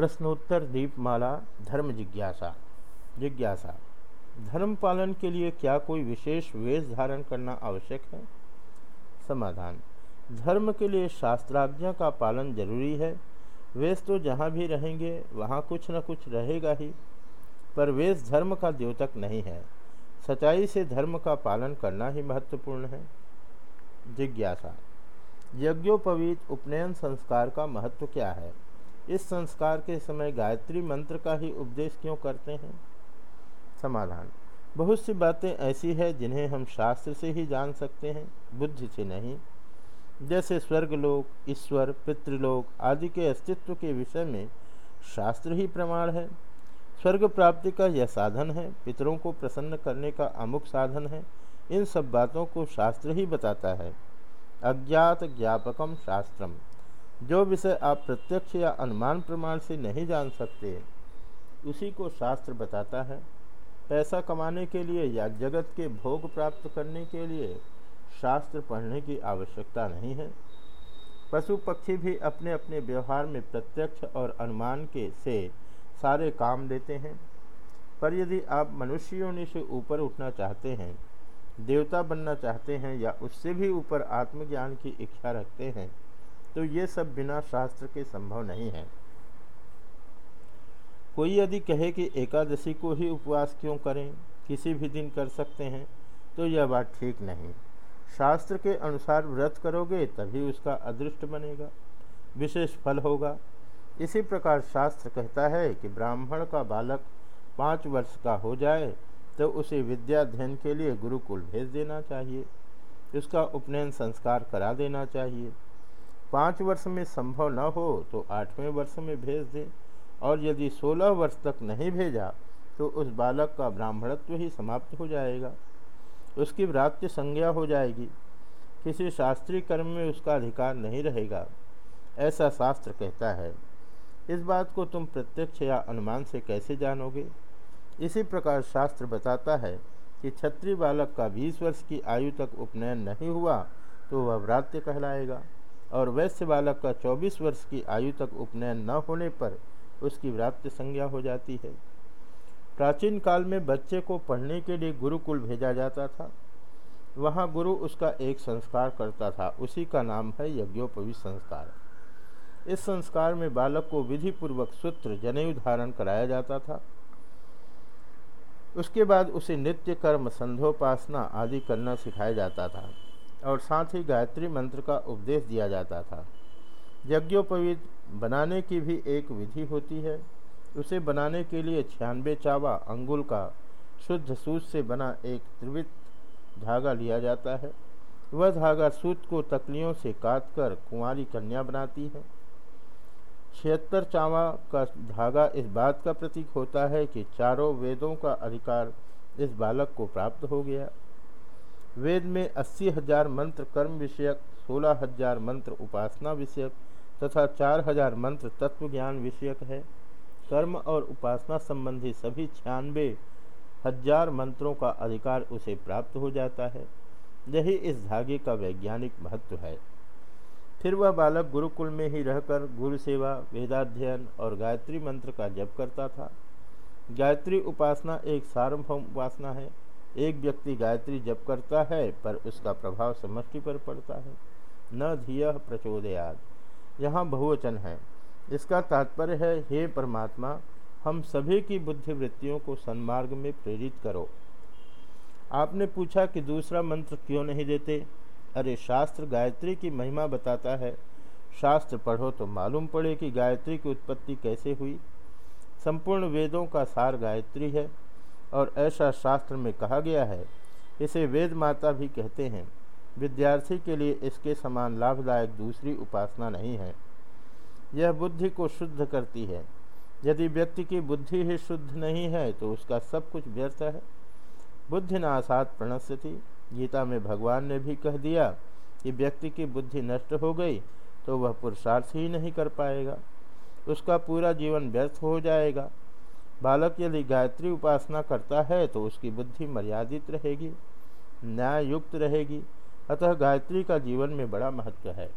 प्रश्नोत्तर दीपमाला, धर्म जिज्ञासा। जिज्ञासा, धर्म पालन के लिए क्या कोई विशेष वेश धारण करना आवश्यक है? समाधान, धर्म के लिए शास्त्राज्ञा का पालन ज़रूरी है। वेश तो जहाँ भी रहेंगे, वहाँ कुछ न कुछ रहेगा ही। पर वेश धर्म का द्योतक नहीं है। सच्चाई से धर्म का पालन करना ही महत्वपूर्ण है। जिज्ञासा, यज्ञोपवीत उपनयन संस्कार का महत्व क्या है? इस संस्कार के समय गायत्री मंत्र का ही उपदेश क्यों करते हैं? समाधान। बहुत सी बातें ऐसी है जिन्हें हम शास्त्र से ही जान सकते हैं, बुद्धि से नहीं। जैसे स्वर्गलोक, ईश्वर, पितृलोक आदि के अस्तित्व के विषय में शास्त्र ही प्रमाण है। स्वर्ग प्राप्ति का यह साधन है, पितरों को प्रसन्न करने का अमुक साधन है, इन सब बातों को शास्त्र ही बताता है। अज्ञात ज्ञापकम शास्त्रम। जो विषय आप प्रत्यक्ष या अनुमान प्रमाण से नहीं जान सकते, उसी को शास्त्र बताता है। पैसा कमाने के लिए या जगत के भोग प्राप्त करने के लिए शास्त्र पढ़ने की आवश्यकता नहीं है। पशु पक्षी भी अपने अपने व्यवहार में प्रत्यक्ष और अनुमान के से सारे काम देते हैं। पर यदि आप मनुष्यों ने से ऊपर उठना चाहते हैं, देवता बनना चाहते हैं या उससे भी ऊपर आत्मज्ञान की इच्छा रखते हैं तो ये सब बिना शास्त्र के संभव नहीं है। कोई यदि कहे कि एकादशी को ही उपवास क्यों करें, किसी भी दिन कर सकते हैं तो यह बात ठीक नहीं। शास्त्र के अनुसार व्रत करोगे, तभी उसका अदृष्ट बनेगा, विशेष फल होगा। इसी प्रकार शास्त्र कहता है कि ब्राह्मण का बालक पाँच वर्ष का हो जाए तो उसे विद्याध्ययन के लिए गुरुकुल भेज देना चाहिए। उसका उपनयन संस्कार करा देना चाहिए। पाँच वर्ष में संभव न हो तो आठवें वर्ष में भेज दें। और यदि सोलह वर्ष तक नहीं भेजा तो उस बालक का ब्राह्मणत्व ही समाप्त हो जाएगा। उसकी व्रात्य संज्ञा हो जाएगी। किसी शास्त्रीय कर्म में उसका अधिकार नहीं रहेगा, ऐसा शास्त्र कहता है। इस बात को तुम प्रत्यक्ष या अनुमान से कैसे जानोगे? इसी प्रकार शास्त्र बताता है कि क्षत्रिय बालक का 20 वर्ष की आयु तक उपनयन नहीं हुआ तो वह व्रात्य कहलाएगा। और वैश्य बालक का 24 वर्ष की आयु तक उपनयन न होने पर उसकी व्राप्त संज्ञा हो जाती है। प्राचीन काल में बच्चे को पढ़ने के लिए गुरुकुल भेजा जाता था। वहाँ गुरु उसका एक संस्कार करता था। उसी का नाम है यज्ञोपवी संस्कार। इस संस्कार में बालक को विधि पूर्वक सूत्र, जनेऊ धारण कराया जाता था। उसके बाद उसे नित्य कर्म संधोपासना आदि करना सिखाया जाता था। और साथ ही गायत्री मंत्र का उपदेश दिया जाता था। यज्ञोपवीत बनाने की भी एक विधि होती है। उसे बनाने के लिए छियानवे चावा अंगुल का शुद्ध सूत से बना एक त्रिवित धागा लिया जाता है। वह धागा सूत को तकलियों से काट कर कुंवारी कन्या बनाती है। छिहत्तर चावा का धागा इस बात का प्रतीक होता है कि चारों वेदों का अधिकार इस बालक को प्राप्त हो गया। वेद में अस्सी हज़ार मंत्र कर्म विषयक, सोलह हज़ार मंत्र उपासना विषयक तथा चार हज़ार मंत्र तत्व ज्ञान विषयक है। कर्म और उपासना संबंधी सभी छियानवे हज़ार मंत्रों का अधिकार उसे प्राप्त हो जाता है। यही इस धागे का वैज्ञानिक महत्व है। फिर वह बालक गुरुकुल में ही रहकर गुरु सेवा, वेदाध्ययन और गायत्री मंत्र का जप करता था। गायत्री उपासना एक सार्वभौम उपासना है। एक व्यक्ति गायत्री जप करता है, पर उसका प्रभाव समष्टि पर पड़ता है। न धिय प्रचोदयाद यहाँ बहुवचन है। इसका तात्पर्य है, हे परमात्मा, हम सभी की बुद्धिवृत्तियों को सन्मार्ग में प्रेरित करो। आपने पूछा कि दूसरा मंत्र क्यों नहीं देते? अरे, शास्त्र गायत्री की महिमा बताता है। शास्त्र पढ़ो तो मालूम पड़े कि गायत्री की उत्पत्ति कैसे हुई। संपूर्ण वेदों का सार गायत्री है। और ऐसा शास्त्र में कहा गया है। इसे वेद माता भी कहते हैं। विद्यार्थी के लिए इसके समान लाभदायक दूसरी उपासना नहीं है। यह बुद्धि को शुद्ध करती है। यदि व्यक्ति की बुद्धि ही शुद्ध नहीं है तो उसका सब कुछ व्यर्थ है। बुद्धि नासात प्रणस्यति। गीता में भगवान ने भी कह दिया कि व्यक्ति की बुद्धि नष्ट हो गई तो वह पुरुषार्थ ही नहीं कर पाएगा। उसका पूरा जीवन व्यर्थ हो जाएगा। बालक यदि गायत्री उपासना करता है तो उसकी बुद्धि मर्यादित रहेगी न्याय युक्त रहेगी। अतः गायत्री का जीवन में बड़ा महत्व है।